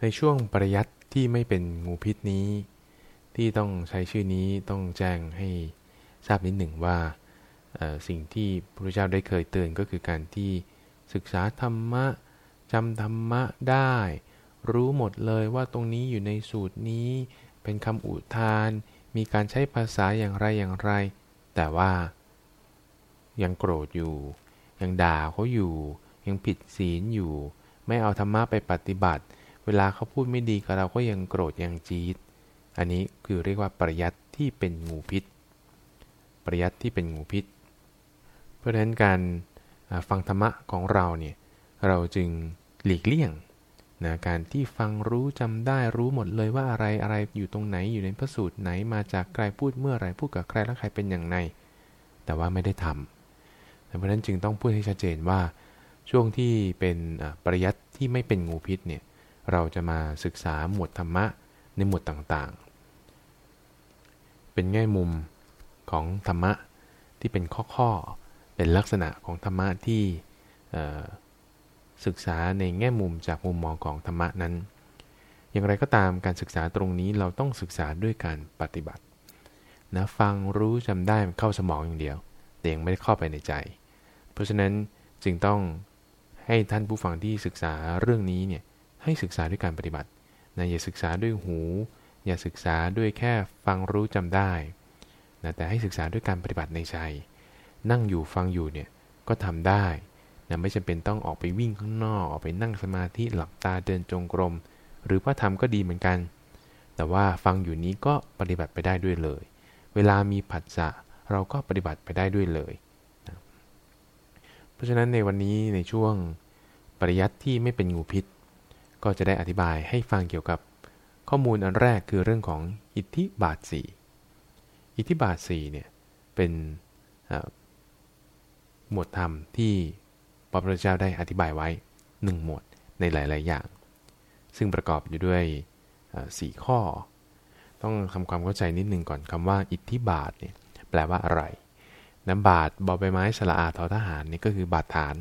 ในช่วงปริยัติที่ไม่เป็นงูพิษนี้ ที่ต้องใช้ชื่อนี้ต้องแจ้งให้ทราบนิดหนึ่งว่าสิ่งที่พระพุทธเจ้าได้เคยเตือนก็คือการที่ศึกษาธรรมะจำธรรมะได้ รู้หมดเลยว่าตรงนี้อยู่ในสูตรนี้ เป็นคำอุทาน มีการใช้ภาษาอย่างไรอย่างไร แต่ว่ายังโกรธอยู่ ยังด่าเขาอยู่ ยังผิดศีลอยู่ ไม่เอาธรรมะไปปฏิบัติ วลาเขาพูดไม่ดีกับเราก็ยังโกรธยังจี๊ด อันนี้คือเรียกว่าปริยัติที่เป็นงูพิษ ปริยัติที่เป็นงูพิษ เพราะฉะนั้นการฟังธรรมะของเราเนี่ยเราจึงหลีกเลี่ยงนะการที่ฟังรู้จำได้รู้หมดเลยว่าอะไรอะไรอยู่ตรงไหนอยู่ในพระสูตรไหนมาจากใครพูดเมื่อไรพูดกับใครแล้วใครเป็นอย่างไรแต่ว่าไม่ได้ทำเพราะฉะนั้นจึงต้องพูดให้ชัดเจนว่าช่วงที่เป็นปริยัติที่ไม่เป็นงูพิษเนี่ย เราจะมาศึกษาหมวดธรรมะในหมวดต่างๆ เป็นแง่มุมของธรรมะที่เป็นข้อๆ เป็นลักษณะของธรรมะที่ศึกษาในแง่มุมจากมุมมองของธรรมะนั้น อย่างไรก็ตามการศึกษาตรงนี้เราต้องศึกษาด้วยการปฏิบัตินะฟังรู้จำได้เข้าสมองอย่างเดียว แต่ยังไม่ได้เข้าไปในใจ เพราะฉะนั้นจึงต้องให้ท่านผู้ฟังที่ศึกษาเรื่องนี้เนี่ย ให้ศึกษาด้วยการปฏิบัตินะอย่าศึกษาด้วยหู อย่าศึกษาด้วยแค่ฟังรู้จำได้นะแต่ให้ศึกษาด้วยการปฏิบัติในใจ นั่งอยู่ฟังอยู่เนี่ยก็ทำได้นะไม่จำเป็นต้องออกไปวิ่งข้างนอกออกไปนั่งสมาธิหลับตาเดินจงกรม หรือว่าทำก็ดีเหมือนกัน แต่ว่าฟังอยู่นี้ก็ปฏิบัติไปได้ด้วยเลย เวลามีผัสสะเราก็ปฏิบัติไปได้ด้วยเลยนะเพราะฉะนั้นในวันนี้ในช่วงปริยัติที่ไม่เป็นงูพิษ ก็จะได้อธิบายให้ฟังเกี่ยวกับข้อมูลอันแรกคือเรื่องของอิทธิบาทสีอิทธิบาทสีเนี่ยเป็นหมวดธรรมที่พระพุทธเจ้าได้อธิบายไว้หนึ่งหมวดในหลาย ๆ อย่าง ซึ่งประกอบอยู่ด้วยสี่ข้อ ต้องทำความเข้าใจนิดนึงก่อนคำว่าอิทธิบาทเนี่ยแปลว่าอะไรน้ำบาทบอใบไม้สละอาทอทหารนี่ก็คือบาทฐาน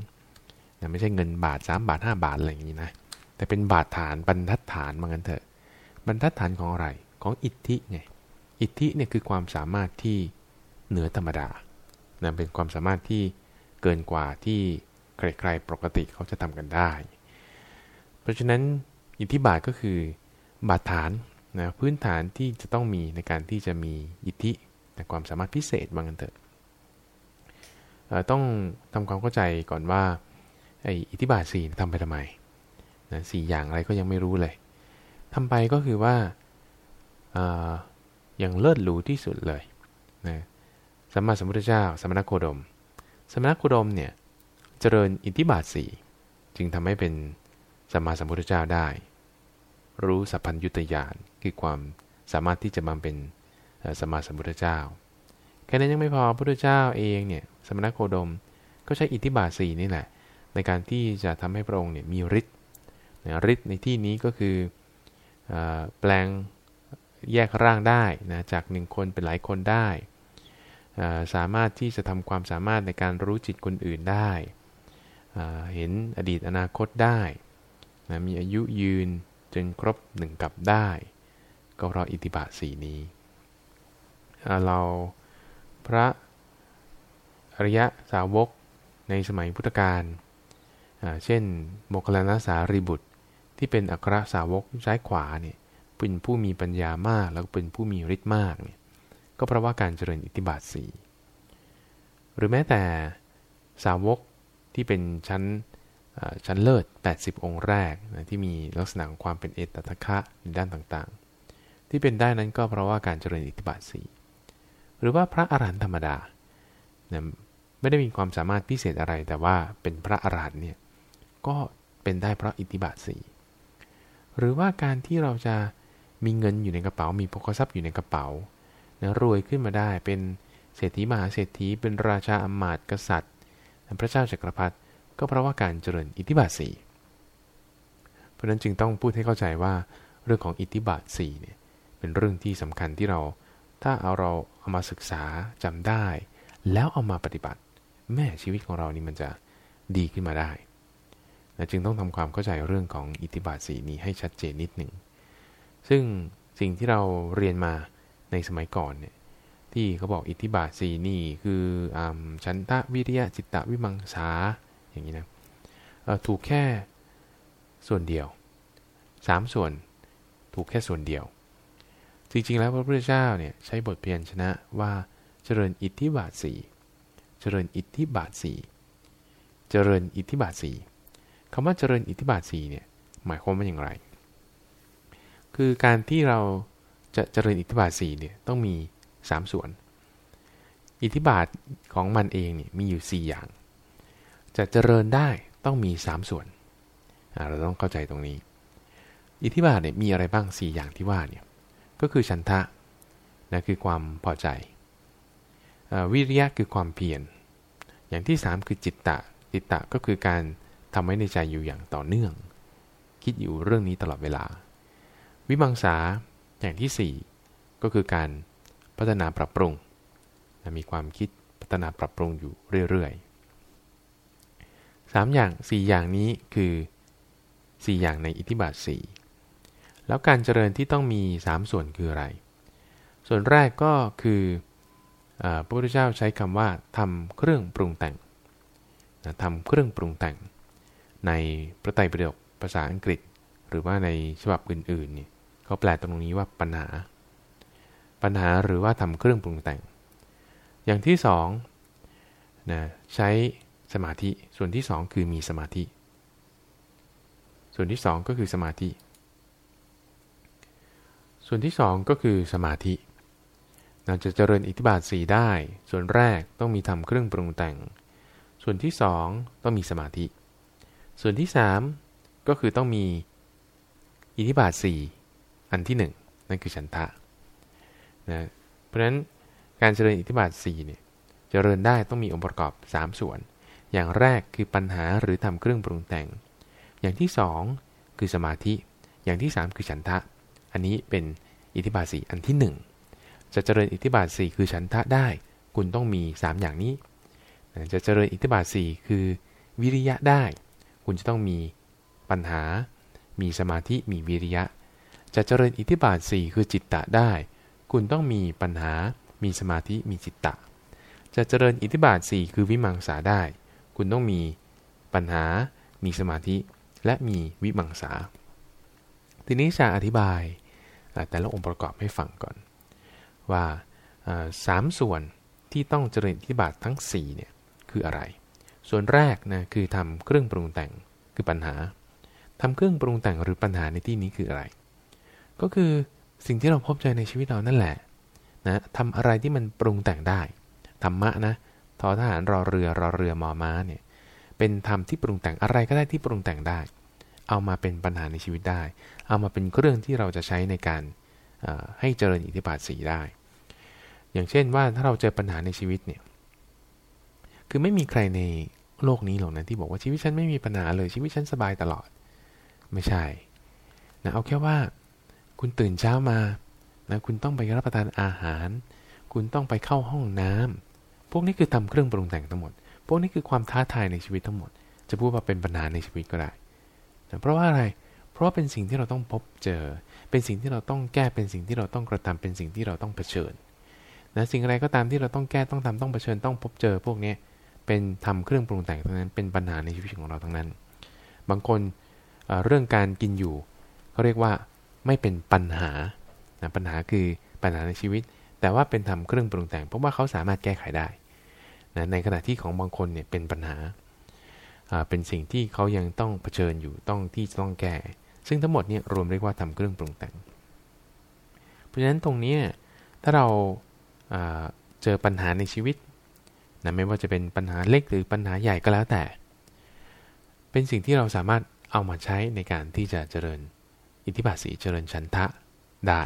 นะไม่ใช่เงินบาท 3 บาท 5 บาท อะไรอย่างนี้นะ แต่เป็นบาทฐานบรรทัดฐานมางั้นเถอะ บรรทัดฐานของอะไรของอิทธิไงอิทธิเนี่ยคือความสามารถที่เหนือธรรมดานะเป็นความสามารถที่เกินกว่าที่ใครๆปกติเขาจะทำกันได้ เพราะฉะนั้นอิทธิบาทก็คือบาดฐานนะพื้นฐานที่จะต้องมีในการที่จะมีอิทธิแต่ความสามารถพิเศษบางกันเถอะต้องทำความเข้าใจก่อนว่าไอ้อิทธิบาทสี่ทำไปทำไม นะสี่อย่างอะไรก็ยังไม่รู้เลยทำไปก็คือว่าอย่างเลิศหรูที่สุดเลยนะสัมมาสัมพุทธเจ้า สมณโคดม สมณโคดมเนี่ยเจริญอิทธิบาทสี่จึงทำให้เป็นสัมมาสัมพุทธเจ้าได้ รู้สัพพัญยุตยานคือความสามารถที่จะมาเป็นสัมมาสัมพุทธเจ้าแค่นั้นยังไม่พอพระพุทธเจ้าเองเนี่ยสมณโคดมก็ใช้อิทธิบาทสี่นี่แหละในการที่จะทำให้พระองค์เนี่ยมีฤทธิ์ ฤทธิ์ในที่นี้ก็คือแปลงแยกร่างได้นะจากหนึ่งคนเป็นหลายคนได้ สามารถที่จะทำความสามารถในการรู้จิตคนอื่นได้ เห็นอดีตอนาคตได้นะมีอายุยืนจนครบหนึ่งกับได้ ก็เพราะอิทธิบาทสีนี้ เราพระอริยะสาวกในสมัยพุทธกาลเช่นโมคลานาสารีบุตร ที่เป็นอัครสาวกซ้ายขวาเนี่ยเป็นผู้มีปัญญามาก แล้วเป็นผู้มีฤทธิ์มากเนี่ยก็เพราะว่าการเจริญอิทธิบาทสีหรือแม้แต่สาวกที่เป็นชั้นชั้นเลิศ 80 องค์แรกนะที่มีลักษณะของความเป็นเอตตะคะในด้านต่างๆ ที่เป็นได้นั้นก็เพราะว่าการเจริญอิทธิบาทสีหรือว่าพระอรหันต์ธรรมดานะไม่ได้มีความสามารถพิเศษอะไรแต่ว่าเป็นพระอรหันต์เนี่ยก็เป็นได้เพราะอิทธิบาทสี่ หรือว่าการที่เราจะมีเงินอยู่ในกระเป๋า มีพกทรัพย์อยู่ในกระเป๋านะรวยขึ้นมาได้เป็นเศรษฐีมหาเศรษฐีเป็นราชาอมาตย์กษัตริย์ พระเจ้าจักรพรรดิก็เพราะว่าการเจริญอิทธิบาทสี่เพราะนั้นจึงต้องพูดให้เข้าใจว่าเรื่องของอิทธิบาทสี่เนี่ยเป็นเรื่องที่สำคัญที่เราถ้าเอาเราเอามาศึกษาจำได้ แล้วเอามาปฏิบัติ แม่ชีวิตของเรานี่มันจะดีขึ้นมาได้ จึงต้องทำความเข้าใจเรื่องของอิทธิบาทสีนี้ให้ชัดเจนนิดหนึ่ง ซึ่งสิ่งที่เราเรียนมาในสมัยก่อนเนี่ยที่เขาบอกอิทธิบาทสีนี่คืออชันทะวิริยะจิตตะวิมังสาอย่างนี้นะถูกแค่ส่วนเดียวสามส่วนถูกแค่ส่วนเดียว จริงๆแล้วพระพุทธเจ้าเนี่ยใช้บทเพียนชนะว่าเจริญอิทธิบาทสีเจริญอิทธิบาทสีเจริญอิทธิบาทสี่ คำว่าเจริญอิทธิบาทสีเนี่ยหมายความว่าอย่างไร คือการที่เราจะเจริญอิทธิบาทสีเนี่ยต้องมี 3 ส่วน อิทธิบาทของมันเองเนี่ยมีอยู่ 4 อย่าง จะเจริญได้ต้องมี 3 ส่วน เราต้องเข้าใจตรงนี้ อิทธิบาทเนี่ยมีอะไรบ้าง 4 อย่างที่ว่าเนี่ยก็คือฉันทะนะคือความพอใจวิริยะคือความเพียรอย่างที่ 3 คือจิตตะจิตตะก็คือการ ทำไว้ในใจอยู่อย่างต่อเนื่อง คิดอยู่เรื่องนี้ตลอดเวลา วิมังสาอย่างที่ 4 ก็คือการพัฒนาปรับปรุง มีความคิดพัฒนาปรับปรุงอยู่เรื่อยๆ 3 อย่าง 4 อย่างนี้คือ 4 อย่างในอิทธิบาท 4 แล้วการเจริญที่ต้องมี 3 ส่วนคืออะไร ส่วนแรกก็คือพระพุทธเจ้าใช้คำว่าทำเครื่องปรุงแต่งทำเครื่องปรุงแต่ง ในพระไตรปิฎกภาษาอังกฤษ หรือว่าในฉบับอื่นๆเนี่ยเขาแปลตรงนี้ว่าปัญหา ปัญหาหรือว่าทำเครื่องปรุงแต่ง อย่างที่สองนะใช้สมาธิส่วนที่สองคือมีสมาธิ ส่วนที่สองก็คือสมาธิ ส่วนที่สองก็คือสมาธิเราจะเจริญอิทธิบาทสีได้ ส่วนแรกต้องมีทำเครื่องปรุงแต่ง ส่วนที่สองต้องมีสมาธิ ส่วนที่3ก็คือต้องมีอิทธิบาท 4 อันที่ 1 นั่นคือฉันทะนะเพราะฉะนั้นการเจริญอิทธิบาท4เนี่ยเจริญได้ต้องมีองค์ประกอบ 3 ส่วน อย่างแรกคือปัญหาหรือทำเครื่องปรุงแต่ง อย่างที่ 2 คือสมาธิ อย่างที่ 3 คือฉันทะ อันนี้เป็นอิทธิบาท 4 อันที่ 1 จะเจริญอิทธิบาท 4 คือฉันทะได้ คุณต้องมี 3 อย่างนี้ จะเจริญอิทธิบาท 4 คือวิริยะได้ คุณจะต้องมีปัญหา มีสมาธิ มีวิริยะ จะเจริญอิทธิบาท 4 คือจิตตะได้ คุณต้องมีปัญหา มีสมาธิ มีจิตตะ จะเจริญอิทธิบาท 4 คือวิมังสาได้ คุณต้องมีปัญหา มีสมาธิ และมีวิมังสา ทีนี้จะอธิบายแต่ละองค์ประกอบให้ฟังก่อน ว่าสามส่วนที่ต้องเจริญอิทธิบาททั้ง4เนี่ยคืออะไร ส่วนแรกนะคือทำเครื่องปรุงแต่งคือปัญหาทำเครื่องปรุงแต่งหรือปัญหาในที่นี้คืออะไร ก็คือสิ่งที่เราพบเจอในชีวิตเรานั่นแหละนะทำอะไรที่มันปรุงแต่งได้ธรรมะนะทอทหารรอเรือรอเรือมอม้าเนี่ยเป็นธรรมที่ปรุงแต่งอะไรก็ได้ที่ปรุงแต่งได้ เอามาเป็นปัญหาในชีวิตได้ เอามาเป็นเครื่องที่เราจะใช้ในการให้เจริญอิทธิบาทสีได้ อย่างเช่นว่าถ้าเราเจอปัญหาในชีวิตเนี่ยคือไม่มีใครใน โลกนี้หรอกนะที่บอกว่าชีวิตฉันไม่มีปัญหาเลยชีวิตฉันสบายตลอด ไม่ใช่นะเอาแค่ว่า คุณตื่นเช้ามานะคุณต้องไปรับประทานอาหาร คุณต้องไปเข้าห้องน้ำพวกนี้คือทำเครื่องปรุงแต่งทั้งหมด พวกนี้คือความท้าทายในชีวิตทั้งหมด จะพูดว่าเป็นปัญหาในชีวิตก็ได้นะเพราะว่าอะไร เพราะเป็นสิ่งที่เราต้องพบเจอ เป็นสิ่งที่เราต้องแก้เป็นสิ่งที่เราต้องกระทำเป็นสิ่งที่เราต้องเผชิญนะสิ่งอะไรก็ตามที่เราต้องแก้ต้องทำต้องเผชิญต้องพบเจอพวกนี้เเป็นทำเครื่องปรุงแต่งทั้งนั้นเป็นปัญหาในชีวิตของเราทั้งนั้น บางคนเเรื่องการกินอยู่เขาเรียกว่าไม่เป็นปัญหานะปัญหาคือปัญหาในชีวิต แต่ว่าเป็นทำเครื่องปรุงแต่งเพราะว่าเขาสามารถแก้ไขได้นะในขณะที่ของบางคนเนี่ยเป็นปัญหาเป็นสิ่งที่เขายังต้องเผชิญอยู่ต้องที่จะต้องแก้ ซึ่งทั้งหมดเนี่ยรวมเรียกว่าทำเครื่องปรุงแต่ง เพราะฉะนั้นตรงนี้ถ้าเราเจอปัญหาในชีวิต นะไม่ว่าจะเป็นปัญหาเล็กหรือปัญหาใหญ่ก็แล้วแต่ เป็นสิ่งที่เราสามารถเอามาใช้ในการที่จะเจริญอิทธิบาทสีเจริญชันทะได้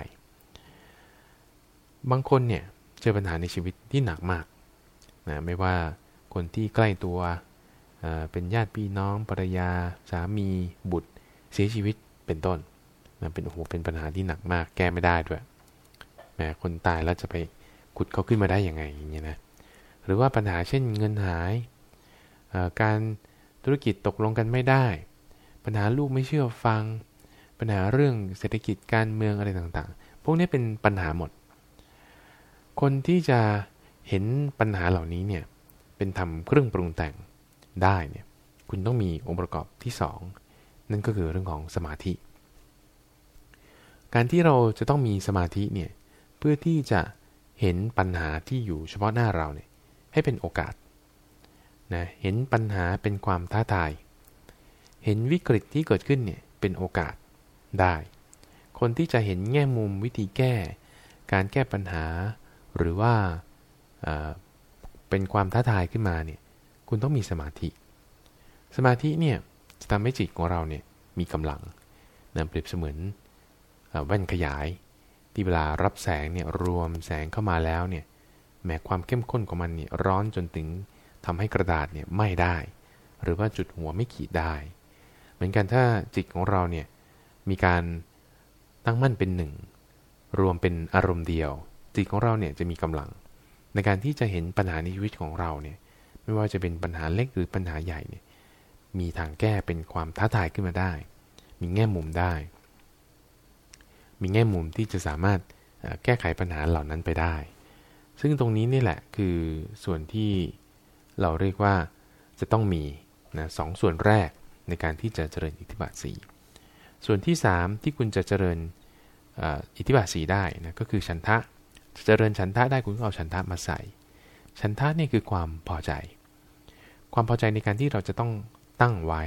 บางคนเนี่ยเจอปัญหาในชีวิตที่หนักมากนะไม่ว่าคนที่ใกล้ตัวเป็นญาติพี่น้องภรรยา สามีบุตร เสียชีวิตเป็นต้นนะเป็นโอ้โหเป็นปัญหาที่หนักมากแก้ไม่ได้ด้วยแม้คนตายแล้วจะไปขุดเขาขึ้นมาได้ยังไงอย่างเงี้ยนะ หรือว่าปัญหาเช่นเงินหาย การธุรกิจตกลงกันไม่ได้ ปัญหาลูกไม่เชื่อฟัง ปัญหาเรื่องเศรษฐกิจการเมืองอะไรต่างๆ พวกนี้เป็นปัญหาหมด คนที่จะเห็นปัญหาเหล่านี้เนี่ยเป็นทำเครื่องปรุงแต่งได้เนี่ยคุณต้องมีองค์ประกอบที่สองนั่นก็คือเรื่องของสมาธิ การที่เราจะต้องมีสมาธิเนี่ยเพื่อที่จะเห็นปัญหาที่อยู่เฉพาะหน้าเราเนี่ย ให้เป็นโอกาสนะเห็นปัญหาเป็นความท้าทาย เห็นวิกฤตที่เกิดขึ้นเนี่ยเป็นโอกาสได้ คนที่จะเห็นแง่มุมวิธีแก้ การแก้ปัญหา หรือว่าเป็นความท้าทายขึ้นมาเนี่ยคุณต้องมีสมาธิ สมาธิเนี่ยจะทำให้จิตของเราเนี่ยมีกำลังนะเปรียบเสมือนแว่นขยาย ที่เวลารับแสงเนี่ยรวมแสงเข้ามาแล้วเนี่ย แม้ความเข้มข้นของมันเนี่ยร้อนจนถึงทำให้กระดาษเนี่ยไหม้ได้ หรือว่าจุดหัวไม่ขีดได้ เหมือนกันถ้าจิตของเราเนี่ยมีการตั้งมั่นเป็นหนึ่งรวมเป็นอารมณ์เดียว จิตของเราเนี่ยจะมีกำลัง ในการที่จะเห็นปัญหาในชีวิตของเราเนี่ยไม่ว่าจะเป็นปัญหาเล็กหรือปัญหาใหญ่เนี่ยมีทางแก้เป็นความท้าทายขึ้นมาได้ มีแง่มุมได้ มีแง่มุมที่จะสามารถแก้ไขปัญหาเหล่านั้นไปได้ ซึ่งตรงนี้นี่แหละคือส่วนที่เราเรียกว่าจะต้องมีนะสองส่วนแรกในการที่จะเจริญอิทธิบาทสีส่วนที่ 3 ที่คุณจะเจริญอิทธิบาทสีได้นะก็คือฉันทะจะเจริญฉันทะได้คุณก็เอาฉันทะมาใส่ ฉันทะนี่คือความพอใจ ความพอใจในการที่เราจะต้องตั้งไว้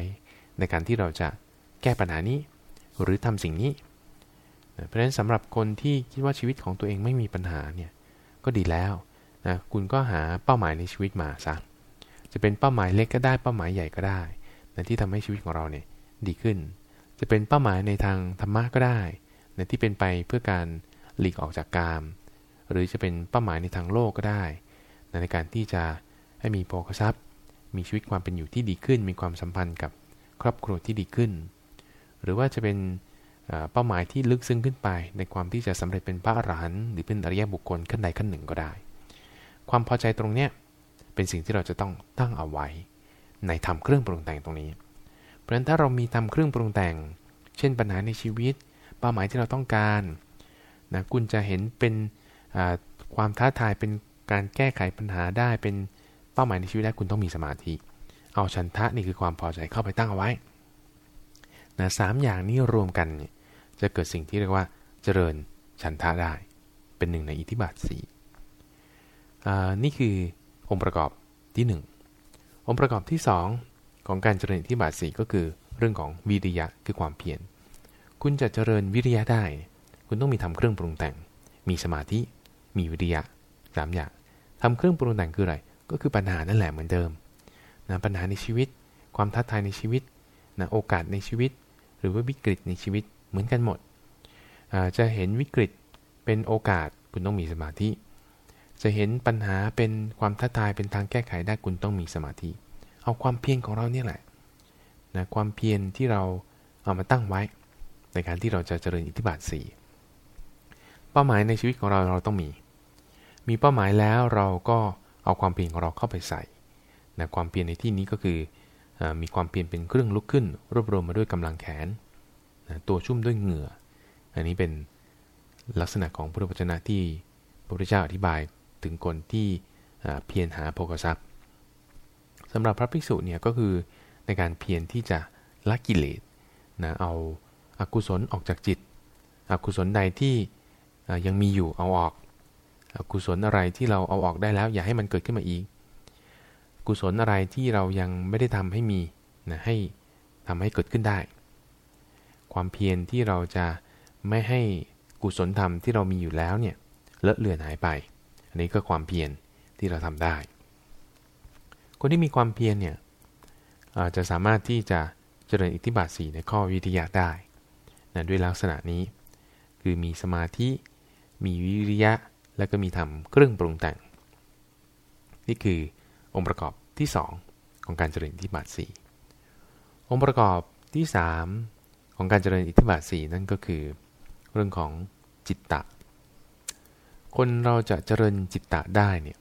ในการที่เราจะแก้ปัญหานี้ หรือทำสิ่งนี้ เพราะฉะนั้นสำหรับคนที่คิดว่าชีวิตของตัวเองไม่มีปัญหาเนี่ย ก็ดีแล้วนะคุณก็หาเป้าหมายในชีวิตมาซะจะเป็นเป้าหมายเล็กก็ได้เป้าหมายใหญ่ก็ได้นะที่ทำให้ชีวิตของเราเนี่ยดีขึ้น จะเป็นเป้าหมายในทางธรรมะก็ได้นะที่เป็นไปเพื่อการหลีกออกจากกาม หรือจะเป็นเป้าหมายในทางโลกก็ได้นะในการที่จะให้มีโภคทรัพย์ มีชีวิตความเป็นอยู่ที่ดีขึ้น มีความสัมพันธ์กับครอบครัวที่ดีขึ้น หรือว่าจะเป็น เป้าหมายที่ลึกซึ้งขึ้นไป ในความที่จะสำเร็จเป็นพระอรหันต์หรือเป็นอริยบุคคลขั้นใดขั้นหนึ่งก็ได้ ความพอใจตรงเนี้ยเป็นสิ่งที่เราจะต้องตั้งเอาไว้ ในทำเครื่องปรุงแต่งตรงนี้ เพราะฉะนั้นถ้าเรามีทำเครื่องปรุงแต่ง เช่นปัญหาในชีวิต เป้าหมายที่เราต้องการนะคุณจะเห็นเป็นความท้าทายเป็นการแก้ไขปัญหาได้เป็นเป้าหมายในชีวิตได้คุณต้องมีสมาธิ เอาชันทะนี่คือความพอใจเข้าไปตั้งเอาไว้นะสามอย่างนี้รวมกัน จะเกิดสิ่งที่เรียกว่าเจริญชันทะได้ เป็นหนึ่งในอิทธิบาทสี่นี่คือองค์ประกอบที่ 1 องค์ประกอบที่ 2 ของการเจริญอิที่บาทสีก็คือเรื่องของวิริยะคือความเพียรคุณจะเจริญวิริยะได้ คุณต้องมีทำเครื่องปรุงแต่ง มีสมาธิ มีวิริยะสามอย่างทำเครื่องปรุงแต่งคืออะไร ก็คือปัญหานั่นแหละเหมือนเดิมนะปัญหาในชีวิต ความท้าทายในชีวิตนะโอกาสในชีวิต หรือว่าวิกฤตในชีวิต เหมือนกันหมด จะเห็นวิกฤตเป็นโอกาสคุณต้องมีสมาธิ จะเห็นปัญหาเป็นความท้าทายเป็นทางแก้ไขได้คุณต้องมีสมาธิ เอาความเพียรของเราเนี่ยแหละนะความเพียรที่เราเอามาตั้งไว้ ในการที่เราจะเจริญอิทธิบาทสี่เป้าหมายในชีวิตของเราเราต้องมี มีเป้าหมายแล้วเราก็เอาความเพียรของเราเข้าไปใส่นะความเพียรในที่นี้ก็คืออมีความเพียรเป็นเครื่องลุกขึ้น รวบรวมมาด้วยกำลังแขน นะตัวชุ่มด้วยเหงื่อ อันนี้เป็นลักษณะของพุทธวจนะที่พระพุทธเจ้าอธิบายถึงคนที่เพียรหาโภคทรัพย์สำหรับพระภิกษุเนี่ยก็คือในการเพียรที่จะละกิเลสนะเอาอากุศลออกจากจิต อกุศลใดที่ยังมีอยู่เอาออก อกุศลอะไรที่เราเอาออกได้แล้ว อย่าให้มันเกิดขึ้นมาอีก กุศลอะไรที่เรายังไม่ได้ทำให้มีนะให้ทำให้เกิดขึ้นได้ ความเพียรที่เราจะไม่ให้กุศลธรรมที่เรามีอยู่แล้วเนี่ยเลอะเลือนหายไป อันนี้ก็ความเพียรที่เราทำได้ คนที่มีความเพียรเนี่ยจะสามารถที่จะเจริญอิทธิบาทสีในข้อวิทยาได้นะด้วยลักษณะนี้ คือมีสมาธิ มีวิริยะ และก็มีทำเครื่องปรุงแต่ง นี่คือองค์ประกอบที่ 2 ของการเจริญอิทธิบาทสีองค์ประกอบที่ 3 ของการเจริญอิทธิบาทสีนั่นก็คือ เรื่องของจิตตะ คนเราจะเจริญจิตตะได้เนี่ย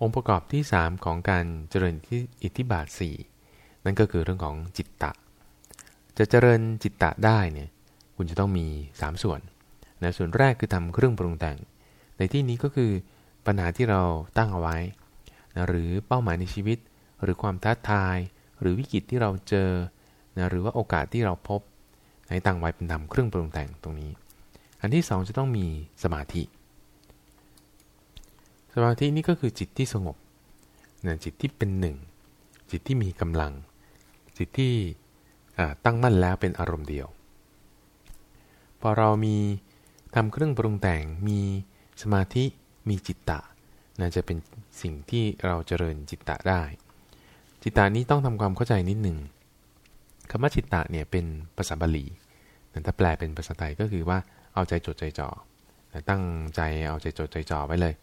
องค์ประกอบที่ 3 ของการเจริญที่อิทธิบาท 4 นั่นก็คือเรื่องของจิตตะ จะเจริญจิตตะได้เนี่ยคุณจะต้องมี 3 ส่วนนะส่วนแรกคือทำเครื่องปรุงแต่ง ในที่นี้ก็คือปัญหาที่เราตั้งเอาไว้นะหรือเป้าหมายในชีวิต หรือความท้าทาย หรือวิกฤตที่เราเจอนะหรือว่าโอกาสที่เราพบให้ตั้งไว้เป็นทำเครื่องปรุงแต่งตรงนี้ อันที่ 2 จะต้องมีสมาธิ สมาธินี่ก็คือจิตที่สงบนะจิตที่เป็นหนึ่ง จิตที่มีกำลัง จิตที่ตั้งมั่นแล้วเป็นอารมณ์เดียว พอเรามีทำเครื่องปรุงแต่งมีสมาธิมีจิตตะน่าจะเป็นสิ่งที่เราเจริญจิตตะได้ จิตตะนี้ต้องทำความเข้าใจนิดหนึ่งคำว่าจิตตะเนี่ยเป็นภาษาบาลีแต่ถ้าแปลเป็นภาษาไทยก็คือว่าเอาใจจดใจจ่อ ตั้งใจเอาใจจดใจจ่อไว้เลย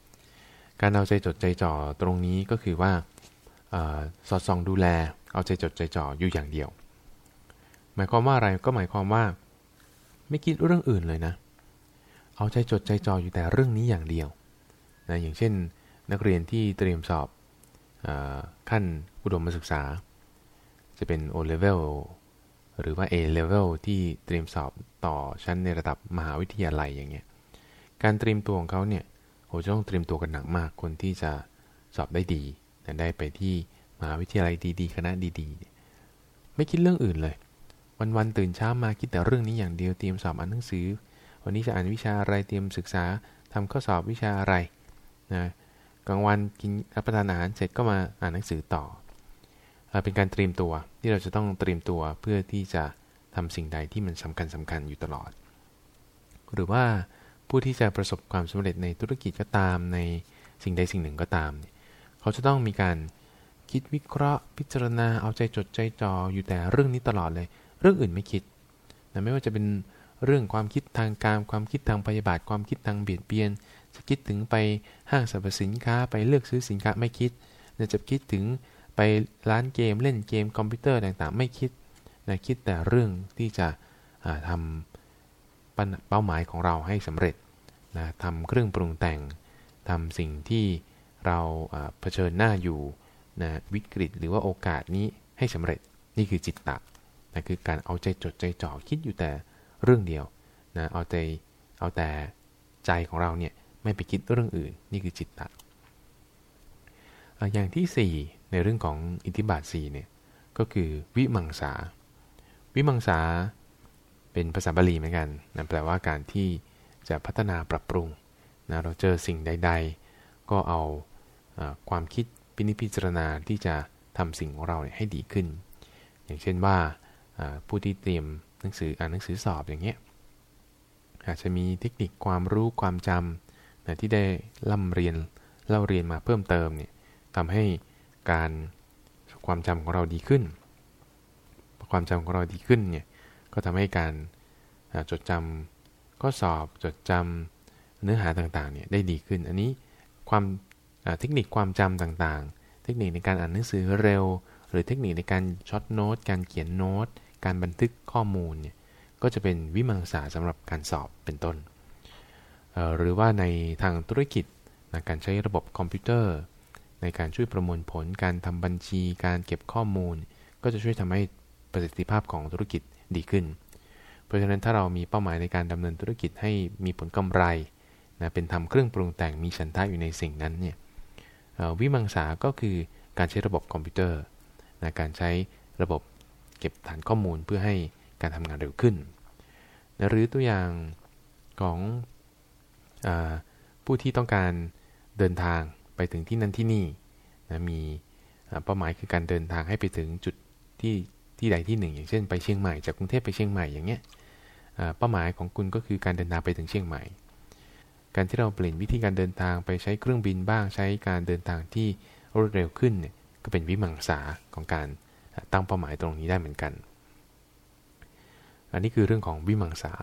การเอาใจจดใจจ่อตรงนี้ก็คือว่าสอดส่องดูแล เอาใจจดใจจ่ออยู่อย่างเดียว หมายความว่าอะไรก็หมายความว่า ไม่คิดเรื่องอื่นเลยนะ เอาใจจดใจจ่ออยู่แต่เรื่องนี้อย่างเดียวนะอย่างเช่น นักเรียนที่เตรียมสอบ ขั้นอุดมศึกษา จะเป็น O level หรือว่า A level ที่เตรียมสอบต่อชั้นในระดับมหาวิทยาลัยอย่างเงี้ยการเตรียมตัวของเขาเนี่ยโหจะต้องเตรียมตัวกันหนักมากคนที่จะสอบได้ดีแต่ได้ไปที่มหาวิทยาลัยดีๆคณะดีๆไม่คิดเรื่องอื่นเลย วันๆตื่นเช้ามาคิดแต่เรื่องนี้อย่างเดียวเตรียมสอบอ่านหนังสือ วันนี้จะอ่านวิชาอะไรเตรียมศึกษาทำข้อสอบวิชาอะไรนะ กลางวันกินรับประทานอาหารเสร็จก็มาอ่านหนังสือต่อ เป็นการเตรียมตัวที่เราจะต้องเตรียมตัวเพื่อที่จะทำสิ่งใดที่มันสำคัญสำคัญอยู่ตลอด หรือว่าผู้ที่จะประสบความสำเร็จในธุรกิจก็ตามในสิ่งใดสิ่งหนึ่งก็ตาม เขาจะต้องมีการคิดวิเคราะห์ พิจารณาเอาใจจดใจจ่ออยู่แต่เรื่องนี้ตลอดเลย เรื่องอื่นไม่คิดนะไม่ว่าจะเป็นเรื่องความคิดทางการความคิดทางพยาบาทความคิดทางเบียดเบียน จะคิดถึงไปห้างสรรพสินค้าไปเลือกซื้อสินค้าไม่คิดจะคิดถึงไปร้านเกมเล่นเกมคอมพิวเตอร์ต่างๆ ไม่คิดนะคิดแต่เรื่องที่จะทำเป้าหมายของเราให้สำเร็จนะทำเครื่องปรุงแต่งทำสิ่งที่เราเผชิญหน้าอยู่นะวิกฤตหรือว่าโอกาสนี้ให้สำเร็จนี่คือจิตตะนะคือการเอาใจจดใจจ่อคิดอยู่แต่เรื่องเดียวนะเอาใจเอาแต่ใจของเราเนี่ย ไม่ไปคิดเรื่องอื่น นี่คือจิตตะอย่างที่ 4 ในเรื่องของอิทธิบาท4เนี่ยก็คือวิมังสา วิมังสาเป็นภาษาบาลีเหมือนกันนะแปลว่าการที่จะพัฒนาปรับปรุงนะเราเจอสิ่งใด ๆ ก็เอาความคิดพินิจพิจารณาที่จะทำสิ่งของเราให้ดีขึ้น อย่างเช่นว่าผู้ที่เตรียมหนังสืออ่านหนังสือสอบอย่างเงี้ยอาจจะมีเทคนิคความรู้ความจำ นะที่ได้ล่ำเรียนเล่าเรียนมาเพิ่มเติมเนี่ยทำให้การความจำของเราดีขึ้น ความจำของเราดีขึ้นเนี่ยก็ทำให้การจดจำข้อสอบจดจำเนื้อหาต่างๆเนี่ยได้ดีขึ้น อันนี้ความเทคนิคความจำต่างๆ เทคนิคในการอ่านหนังสือเร็ว หรือเทคนิคในการช็อตโน้ตการเขียนโน้ต การบันทึกข้อมูลเนี่ยก็จะเป็นวิมังสาสำหรับการสอบเป็นต้น หรือว่าในทางธุรกิจนะการใช้ระบบคอมพิวเตอร์ ในการช่วยประมวลผล การทำบัญชี การเก็บข้อมูล ก็จะช่วยทำให้ประสิทธิภาพของธุรกิจดีขึ้น เพราะฉะนั้นถ้าเรามีเป้าหมายในการดำเนินธุรกิจให้มีผลกำไรนะเป็นธรรมเครื่องปรุงแต่งมีฉันทะอยู่ในสิ่งนั้นเนี่ยวิมังสาก็คือการใช้ระบบคอมพิวเตอร์นะการใช้ระบบเก็บฐานข้อมูลเพื่อให้การทำงานเร็วขึ้นนะหรือตัวอย่างของ ผู้ที่ต้องการเดินทางไปถึงที่นั่นที่นี่นะมีเป้าหมายคือการเดินทางให้ไปถึงจุดที่ที่ใดที่หนึ่ง อย่างเช่นไปเชียงใหม่จากกรุงเทพไปเชียงใหม่อย่างเงี้ยเป้าหมายของคุณก็คือการเดินทางไปถึงเชียงใหม่ การที่เราเปลี่ยนวิธีการเดินทางไปใช้เครื่องบินบ้างใช้การเดินทางที่รวดเร็วขึ้นเนี่ยก็เป็นวิมังสาของการตั้งเป้าหมายตรงนี้ได้เหมือนกัน อันนี้คือเรื่องของวิมังสา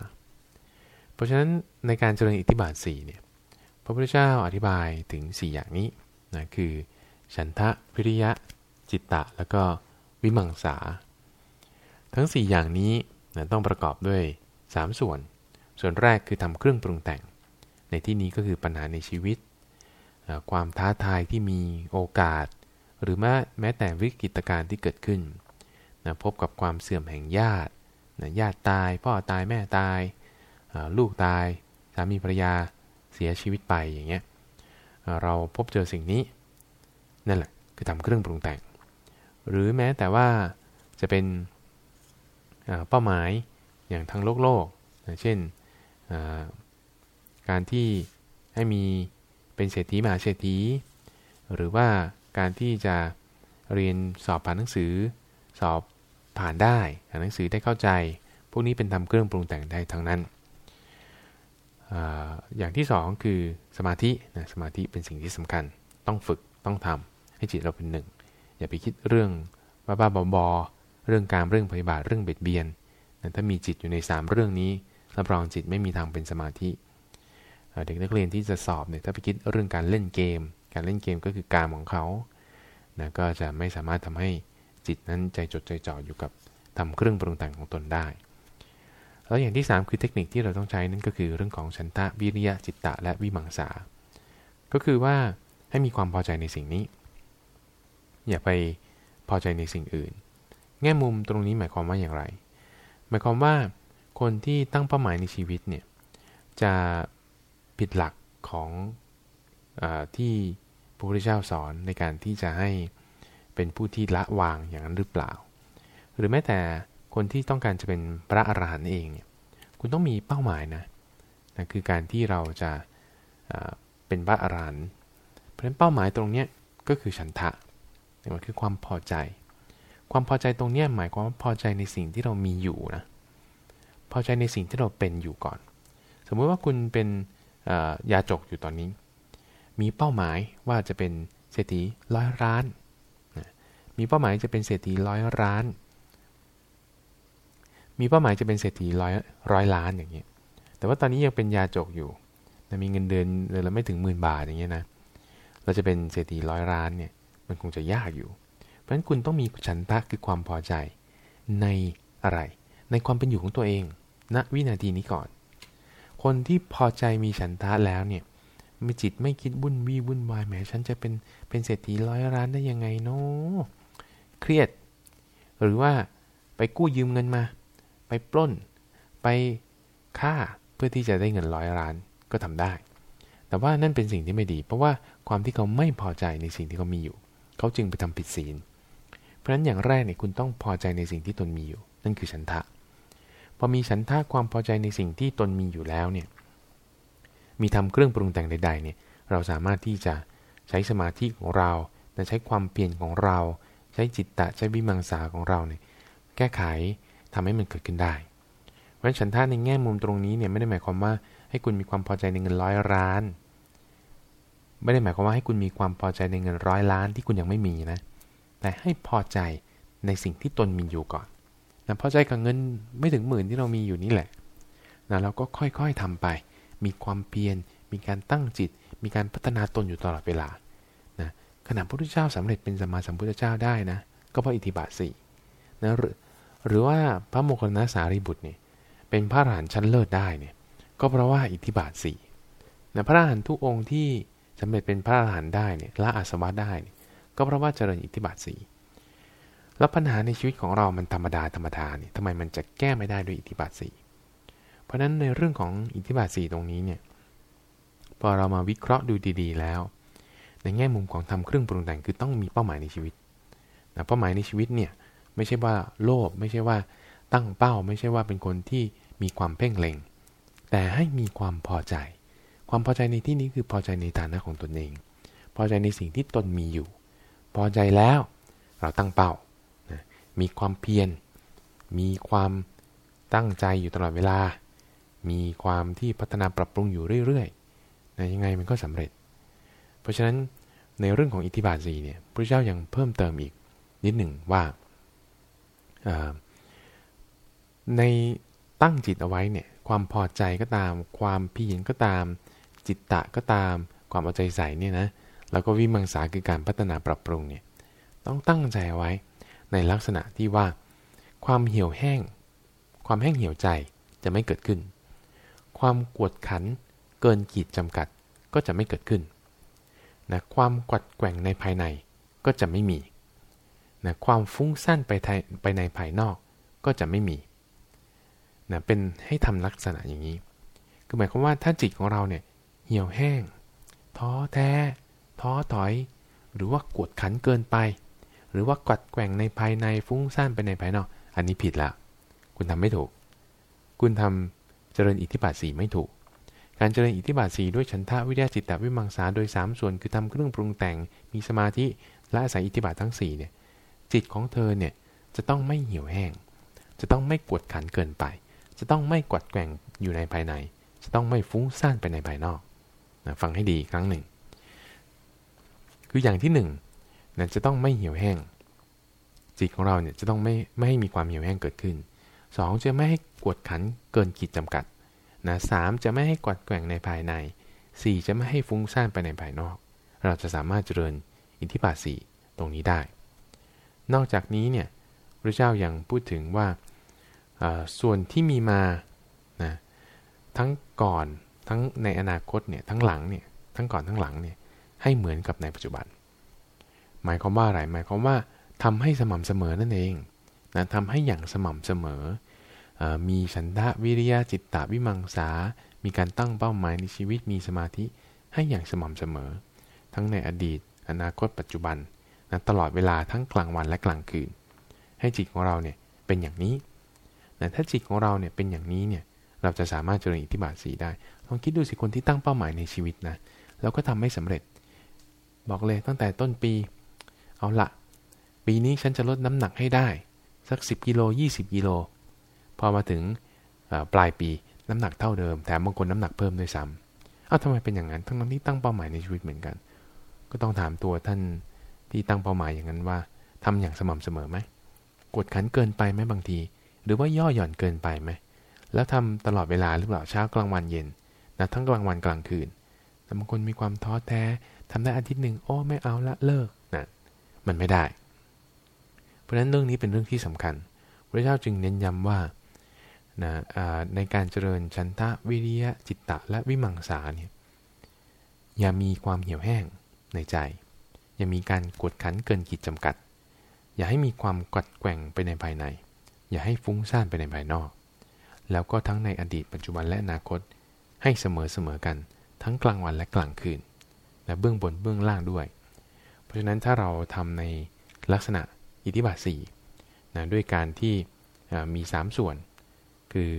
เพราะฉะนั้นในการเจริญอิทธิบาท4เนี่ยพระพุทธเจ้าอธิบายถึง 4 อย่างนี้นะคือ ฉันทะพิริยะ จิตตะ แล้วก็วิมังสา ทั้ง 4 อย่างนี้นะต้องประกอบด้วย 3 ส่วน ส่วนแรกคือทำเครื่องปรุงแต่ง ในที่นี้ก็คือปัญหาในชีวิต ความท้าทายที่มีโอกาส หรือแม้แม้แต่วิกฤตการณ์ที่เกิดขึ้นนะพบกับความเสื่อมแห่งญาตินะญาติตาย พ่อตายแม่ตาย ลูกตาย สามีภรรยาเสียชีวิตไปอย่างเงี้ยเราพบเจอสิ่งนี้ นั่นแหละคือทำเครื่องปรุงแต่ง หรือแม้แต่ว่าจะเป็นเป้าหมายอย่างทางโลกโลก เช่นการที่ให้มีเป็นเศรษฐีมหาเศรษฐี หรือว่าการที่จะเรียนสอบผ่านหนังสือ สอบผ่านได้อ่านหนังสือได้เข้าใจ พวกนี้เป็นทำเครื่องปรุงแต่งได้ทั้งนั้น อย่างที่ 2 คือสมาธินะสมาธิเป็นสิ่งที่สำคัญ ต้องฝึกต้องทำให้จิตเราเป็นหนึ่ง อย่าไปคิดเรื่องบ้าๆบอๆเรื่องการเรื่องพยาบาทเรื่องเบียดเบียนนะถ้ามีจิตอยู่ใน 3 เรื่องนี้รับรองจิตไม่มีทางเป็นสมาธิ เด็กนักเรียนที่จะสอบเนี่ยถ้าไปคิดเรื่องการเล่นเกม การเล่นเกมก็คือการของเขานะก็จะไม่สามารถทำให้จิตนั้นใจจดใจจ่ออยู่กับทำเครื่องปรุงแต่งของตนได้ แล้วอย่างที่ 3 คือเทคนิคที่เราต้องใช้นั่นก็คือเรื่องของชันทะวิริยะจิตตะและวิมังสา ก็คือว่าให้มีความพอใจในสิ่งนี้ อย่าไปพอใจในสิ่งอื่น แง่มุมตรงนี้หมายความว่าอย่างไร หมายความว่าคนที่ตั้งเป้าหมายในชีวิตเนี่ยจะผิดหลักของอที่พระพุทธเจ้าสอนในการที่จะให้เป็นผู้ที่ละวางอย่างนั้นหรือเปล่า หรือแม้แต่ คนที่ต้องการจะเป็นพระอรหันต์เองเนี่ยคุณต้องมีเป้าหมายนะนะคือการที่เราจะเป็นพระอรหันต์เพราะฉะนั้นเป้าหมายตรงนี้ก็คือฉันทะมันคือความพอใจ ความพอใจตรงนี้หมายความว่าพอใจในสิ่งที่เรามีอยู่นะพอใจในสิ่งที่เราเป็นอยู่ก่อน สมมติว่าคุณเป็นยาจกอยู่ตอนนี้ มีเป้าหมายว่าจะเป็นเศรษฐีร้อยล้าน มีเป้าหมายจะเป็นเศรษฐีร้อยล้าน มีเป้าหมายจะเป็นเศรษฐีร้อยร้อยล้านอย่างเงี้ย แต่ว่าตอนนี้ยังเป็นยาจกอยู่มีเงินเดือนเดือนละไม่ถึงหมื่นบาทอย่างเงี้ยนะ เราจะเป็นเศรษฐีร้อยล้านเนี่ย มันคงจะยากอยู่ เพราะฉะนั้นคุณต้องมีฉันทะคือความพอใจในอะไร ในความเป็นอยู่ของตัวเองณวินาทีนี้ก่อน คนที่พอใจมีฉันทะแล้วเนี่ยมีจิตไม่คิดวุ่นวี่วุ่นวายแหมฉันจะเป็นเป็นเศรษฐีร้อยล้านได้ยังไงเนาะเครียด หรือว่าไปกู้ยืมเงินมา ไปปล้น ไปฆ่าเพื่อที่จะได้เงินร้อยล้านก็ทำได้ แต่ว่านั่นเป็นสิ่งที่ไม่ดี เพราะว่าความที่เขาไม่พอใจในสิ่งที่เขามีอยู่ เขาจึงไปทำผิดศีล เพราะฉะนั้นอย่างแรกเนี่ยคุณต้องพอใจในสิ่งที่ตนมีอยู่ นั่นคือฉันทะ พอมีฉันทะความพอใจในสิ่งที่ตนมีอยู่แล้วเนี่ย มีทำเครื่องปรุงแต่งใด ๆ เนี่ย เราสามารถที่จะใช้สมาธิของเราใช้ความเปลี่ยนของเรา ใช้จิตตะ ใช้วิมังสาของเราเนี่ย แก้ไข ทำให้มันเกิดขึ้นได้ เพราะฉันฉันทะในแง่มุมตรงนี้เนี่ยไม่ได้หมายความว่าให้คุณมีความพอใจในเงินร้อยล้าน ไม่ได้หมายความว่าให้คุณมีความพอใจในเงินร้อยล้านที่คุณยังไม่มีนะ แต่ให้พอใจในสิ่งที่ตนมีอยู่ก่อนนะพอใจกับเงินไม่ถึงหมื่นที่เรามีอยู่นี่แหละนะเราก็ค่อยๆทำไป มีความเพียร มีการตั้งจิต มีการพัฒนาตนอยู่ตลอดเวลา นะ ขณะพระพุทธเจ้าสำเร็จเป็นสัมมาสัมพุทธเจ้าได้นะ ก็เพราะอิทธิบาทสี่นะหรือ หรือว่าพระโมคคัลลาสารีบุตรเนี่ยเป็นพระอรหันต์ชั้นเลิศได้เนี่ยก็เพราะว่าอิทธิบาทสี่นะพระอรหันต์ทุกองค์ที่สำเร็จเป็นพระอรหันต์ได้เนี่ยละอาสวะได้ ก็เพราะว่าเจริญอิทธิบาทสี่แล้วปัญหาในชีวิตของเรามันธรรมดาธรรมดาเนี่ยทำไมมันจะแก้ไม่ได้ด้วยอิทธิบาทสี่เพราะฉะนั้นในเรื่องของอิทธิบาทสี่ตรงนี้เนี่ยพอเรามาวิเคราะห์ดูดีๆแล้ว ในแง่มุมของทำเครื่องปรุงแต่งคือต้องมีเป้าหมายในชีวิตนะเป้าหมายในชีวิตเนี่ย ไม่ใช่ว่าโลภไม่ใช่ว่าตั้งเป้า ไม่ใช่ว่าเป็นคนที่มีความเพ่งเล็ง แต่ให้มีความพอใจ ความพอใจในที่นี้คือพอใจในฐานะของตนเอง พอใจในสิ่งที่ตนมีอยู่ พอใจแล้วเราตั้งเป้ามีความเพียร มีความตั้งใจอยู่ตลอดเวลา มีความที่พัฒนาปรับปรุงอยู่เรื่อยๆนะยังไงมันก็สำเร็จ เพราะฉะนั้นในเรื่องของอิทธิบาทสีเนี่ยพระเจ้ายังเพิ่มเติมอีกนิดหนึ่งว่า ในตั้งจิตเอาไว้เนี่ยความพอใจก็ตาม ความเพียรก็ตาม จิตตะก็ตาม ความเอาใจใส่เนี่ยนะแล้วก็วิมังสาคือการพัฒนาปรับปรุงเนี่ยต้องตั้งใจไว้ในลักษณะที่ว่า ความเหี่ยวแห้ง ความแห้งเหี่ยวใจจะไม่เกิดขึ้น ความกวดขันเกินขีดจำกัดก็จะไม่เกิดขึ้นนะความกัดแกว่งในภายในก็จะไม่มี นะความฟุ้งสั้นไปไปในภายนอกก็จะไม่มีนะเป็นให้ทำลักษณะอย่างนี้ คือหมายความว่าถ้าจิตของเราเนี่ยเหี่ยวแห้ง ท้อแท้ ท้อถอย หรือว่ากวดขันเกินไป หรือว่ากัดแกว่งในภายในฟุ้งซ่านไปในภายนอก อันนี้ผิดละ คุณทำไม่ถูก คุณทำเจริญอิทธิบาทสีไม่ถูก การเจริญอิทธิบาทสีด้วยฉันทะวิทยาจิตตวิมังสาโดย 3 ส่วนคือทำเครื่องปรุงแต่งมีสมาธิและอาศัยอิทธิบาททั้ง4เนี่ย จิตของเธอเนี่ยจะต้องไม่เหี่ยวแห้ง จะต้องไม่กวดขันเกินไป จะต้องไม่กวัดแกว่งอยู่ในภายใน จะต้องไม่ฟุ้งซ่านไปในภายนอกนะฟังให้ดีครั้งหนึ่ง คืออย่างที่หนึ่งนะจะต้องไม่เหี่ยวแห้ง จิตของเราเนี่ยจะต้องไม่ไม่ให้มีความเหี่ยวแห้งเกิดขึ้น 2 จะไม่ให้กวดขันเกินขีดจำกัดนะสจะไม่ให้กวัดแกว่งในภายใน 4 จะไม่ให้ฟุ้งซ่านไปในภายนอก เราจะสามารถเจริญอิทธิบาทสี่ตรงนี้ได้ นอกจากนี้เนี่ยพระเจ้ายัางพูดถึงว่าส่วนที่มีมานะทั้งก่อนทั้งในอนาคตเนี่ยทั้งหลังเนี่ยทั้งก่อนทั้งหลังเนี่ยให้เหมือนกับในปัจจุบัน หมายความว่าอะไรหมายความว่าทำให้สม่ำเสมอนั่นเองนะทำให้อย่างสม่ำเสมออมีฉันทะวิริยะจิตตวิมังสา มีการตั้งเป้าหมายในชีวิตมีสมาธิให้อย่างสม่ำเสมอ ทั้งในอดีต อนาคตปัจจุบัน นะตลอดเวลาทั้งกลางวันและกลางคืน ให้จิตของเราเนี่ยเป็นอย่างนี้นะถ้าจิตของเราเนี่ยเป็นอย่างนี้เนี่ยเราจะสามารถเจริญอิทธิบาทสีได้ลองคิดดูสิคนที่ตั้งเป้าหมายในชีวิตนะแล้วก็ทำไม่สำเร็จ บอกเลยตั้งแต่ต้นปี เอาละปีนี้ฉันจะลดน้ำหนักให้ได้ สัก 10กิโล20กิโลพอมาถึงปลายปีน้ำหนักเท่าเดิมแถมบางคนน้ำหนักเพิ่มด้วยซ้ำเอ้าทำไมเป็นอย่างนั้น ทั้งนั้นที่ตั้งเป้าหมายในชีวิตเหมือนกัน ก็ต้องถามตัวท่าน ที่ตั้งเป้าหมายอย่างนั้นว่าทำอย่างสม่ำเสมอไหมกดขันเกินไปไหมบางที หรือว่าย่อหย่อนเกินไปไหมแล้วทำตลอดเวลาหรือเปล่าเช้ากลางวันเย็นนะทั้งกลางวันกลางคืนแต่บางคนมีความท้อแท้ทำได้อาทิตย์หนึ่งโอ้ไม่เอาละเลิกนะมันไม่ได้ เพราะฉะนั้นเรื่องนี้เป็นเรื่องที่สำคัญ พระเจ้าจึงเน้นย้ำว่านะในการเจริญชันทะวิริยะจิตตะและวิมังสาเนี่ยอย่ามีความเหี่ยวแห้งในใจ อย่ามีการกดขันเกินขีดจำกัด อย่าให้มีความกัดแกว่งไปในภายใน อย่าให้ฟุ้งซ่านไปในภายนอก แล้วก็ทั้งในอดีตปัจจุบันและอนาคต ให้เสมอเสมอกัน ทั้งกลางวันและกลางคืน และเบื้องบนเบื้องล่างด้วย เพราะฉะนั้นถ้าเราทำในลักษณะอิทธิบาท4นะด้วยการที่มี 3 ส่วน คือ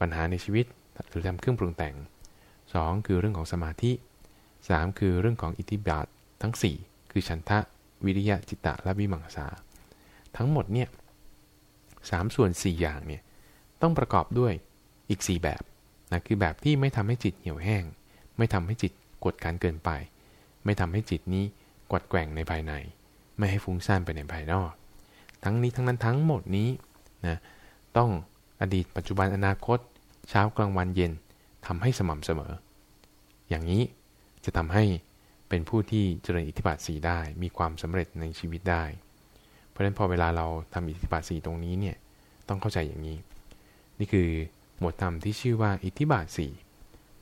ปัญหาในชีวิตหรือทำเครื่องปรุงแต่ง 2 คือเรื่องของสมาธิ 3 คือเรื่องของอิทธิบาททั้ง 4 คือฉันทะวิริยะจิตตะและวิมังสา ทั้งหมดเนี่ยสส่วน 4 อย่างเนี่ยต้องประกอบด้วยอีก 4 แบบนะคือแบบที่ไม่ทำให้จิตเหี่ยวแห้ง ไม่ทำให้จิตกดการเกินไป ไม่ทำให้จิตนี้กดแกว่งในภายใน ไม่ให้ฟุ้งซ่านไปในภายนอก ทั้งนี้ทั้งนั้นทั้งหมดนี้นะต้องอดีตปัจจุบันอนาคต เช้ากลางวันเย็นทำให้สม่ำเสมอ อย่างนี้จะทำให้ เป็นผู้ที่เจริญอิทธิบาทสีได้ มีความสำเร็จในชีวิตได้ เพราะฉะนั้นพอเวลาเราทำอิทธิบาทสีตรงนี้เนี่ยต้องเข้าใจอย่างนี้ นี่คือหมวดธรรมที่ชื่อว่าอิทธิบาทสี่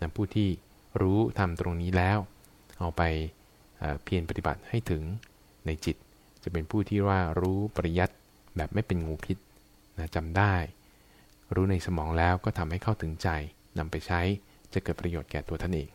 นะผู้ที่รู้ทำตรงนี้แล้ว เอาไปเพียรปฏิบัติให้ถึงในจิต จะเป็นผู้ที่ว่ารู้ปริยัติแบบไม่เป็นงูพิษนะจำได้ รู้ในสมองแล้วก็ทำให้เข้าถึงใจนำไปใช้จะเกิดประโยชน์แก่ตัวท่านเอง